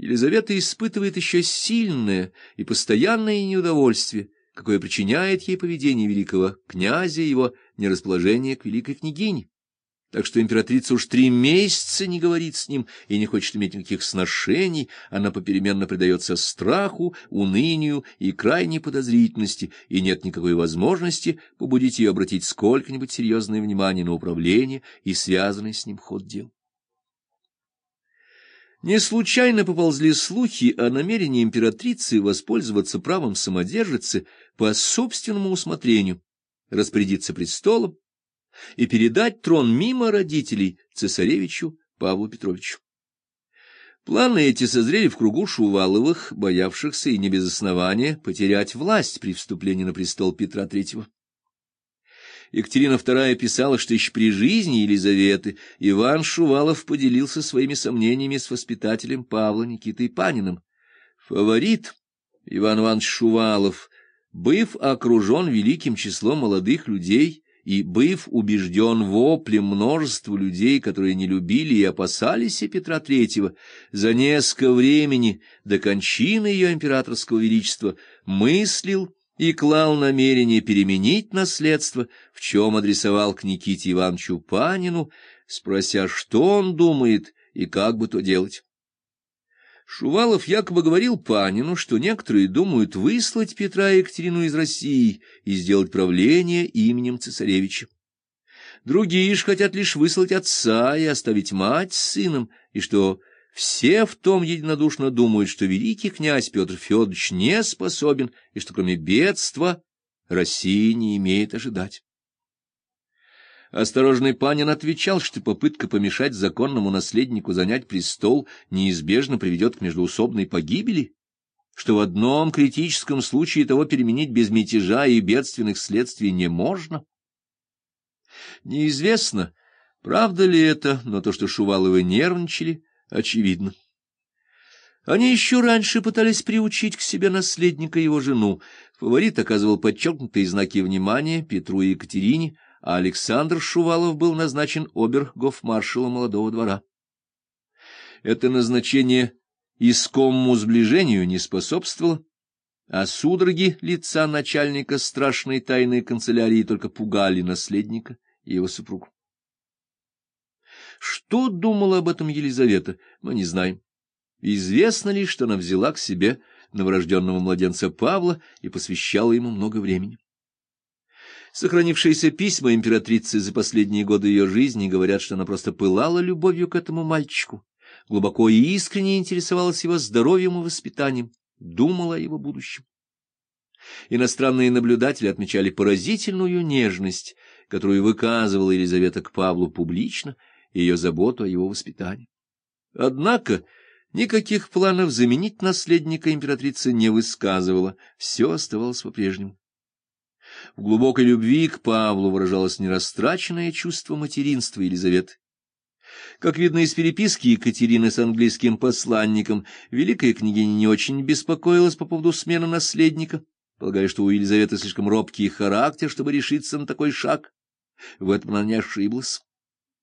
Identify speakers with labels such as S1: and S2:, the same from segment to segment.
S1: Елизавета испытывает еще сильное и постоянное неудовольствие, какое причиняет ей поведение великого князя и его нерасположение к великой княгине. Так что императрица уж три месяца не говорит с ним и не хочет иметь никаких сношений, она попеременно предается страху, унынию и крайней подозрительности, и нет никакой возможности побудить ее обратить сколько-нибудь серьезное внимание на управление и связанный с ним ход дел. Не случайно поползли слухи о намерении императрицы воспользоваться правом самодержицы по собственному усмотрению, распорядиться престолом и передать трон мимо родителей цесаревичу Павлу Петровичу. Планы эти созрели в кругу Шуваловых, боявшихся и не без основания потерять власть при вступлении на престол Петра III. Екатерина II писала, что еще при жизни Елизаветы Иван Шувалов поделился своими сомнениями с воспитателем Павла Никитой Паниным. Фаворит Иван Иванович Шувалов, быв окружен великим числом молодых людей и быв убежден воплем множества людей, которые не любили и опасались Петра III, за несколько времени до кончины ее императорского величества мыслил и клал намерение переменить наследство, в чем адресовал к Никите Ивановичу Панину, спрося, что он думает и как бы то делать. Шувалов якобы говорил Панину, что некоторые думают выслать Петра и Екатерину из России и сделать правление именем цесаревича. Другие ж хотят лишь выслать отца и оставить мать с сыном, и что все в том единодушно думают, что великий князь Петр Федорович не способен, и что кроме бедства Россия не имеет ожидать. Осторожный Панин отвечал, что попытка помешать законному наследнику занять престол неизбежно приведет к междоусобной погибели, что в одном критическом случае того переменить без мятежа и бедственных следствий не можно. Неизвестно, правда ли это, но то, что Шуваловы нервничали, очевидно. Они еще раньше пытались приучить к себе наследника его жену. Фаворит оказывал подчеркнутые знаки внимания Петру и Екатерине, а Александр Шувалов был назначен обер-гофмаршалом молодого двора. Это назначение искомому сближению не способствовало, а судороги лица начальника страшной тайной канцелярии только пугали наследника и его супругу. Что думала об этом Елизавета, мы не знаем. Известно лишь, что она взяла к себе новорожденного младенца Павла и посвящала ему много времени. Сохранившиеся письма императрицы за последние годы ее жизни говорят, что она просто пылала любовью к этому мальчику, глубоко и искренне интересовалась его здоровьем и воспитанием, думала о его будущем. Иностранные наблюдатели отмечали поразительную нежность, которую выказывала Елизавета к Павлу публично, ее заботу о его воспитании. Однако никаких планов заменить наследника императрица не высказывала, все оставалось по-прежнему. В глубокой любви к Павлу выражалось нерастраченное чувство материнства Елизаветы. Как видно из переписки Екатерины с английским посланником, великая княгиня не очень беспокоилась по поводу смены наследника, полагая, что у Елизаветы слишком робкий характер, чтобы решиться на такой шаг. В этом она не ошиблась.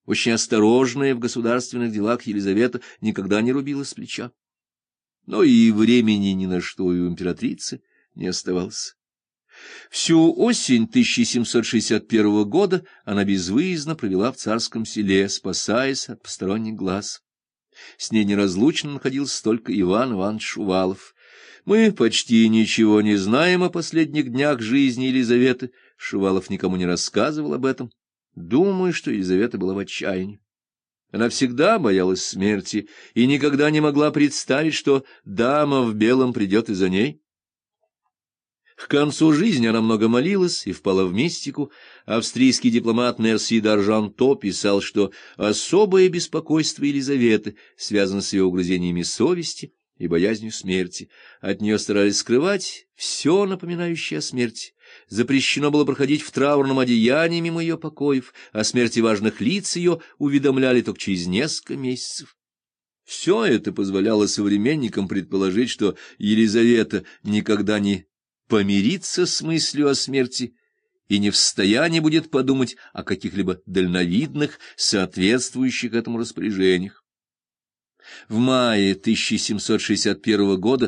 S1: Очень осторожная в государственных делах Елизавета никогда не рубила с плеча. Но и времени ни на что у императрицы не оставалось. Всю осень 1761 года она безвыездно провела в царском селе, спасаясь от посторонних глаз. С ней неразлучно находился только Иван Иванович Шувалов. Мы почти ничего не знаем о последних днях жизни Елизаветы. Шувалов никому не рассказывал об этом. Думаю, что Елизавета была в отчаянии. Она всегда боялась смерти и никогда не могла представить, что дама в белом придет и за ней. К концу жизни она много молилась и впала в мистику. Австрийский дипломат Мерси Даржанто писал, что особое беспокойство Елизаветы связано с ее угрызениями совести и боязнью смерти. От нее старались скрывать все напоминающее о смерти. Запрещено было проходить в траурном одеянии мимо ее покоев, о смерти важных лиц ее уведомляли только через несколько месяцев. Все это позволяло современникам предположить, что Елизавета никогда не помириться с мыслью о смерти и не в состоянии будет подумать о каких-либо дальновидных, соответствующих этому распоряжениях. В мае 1761 года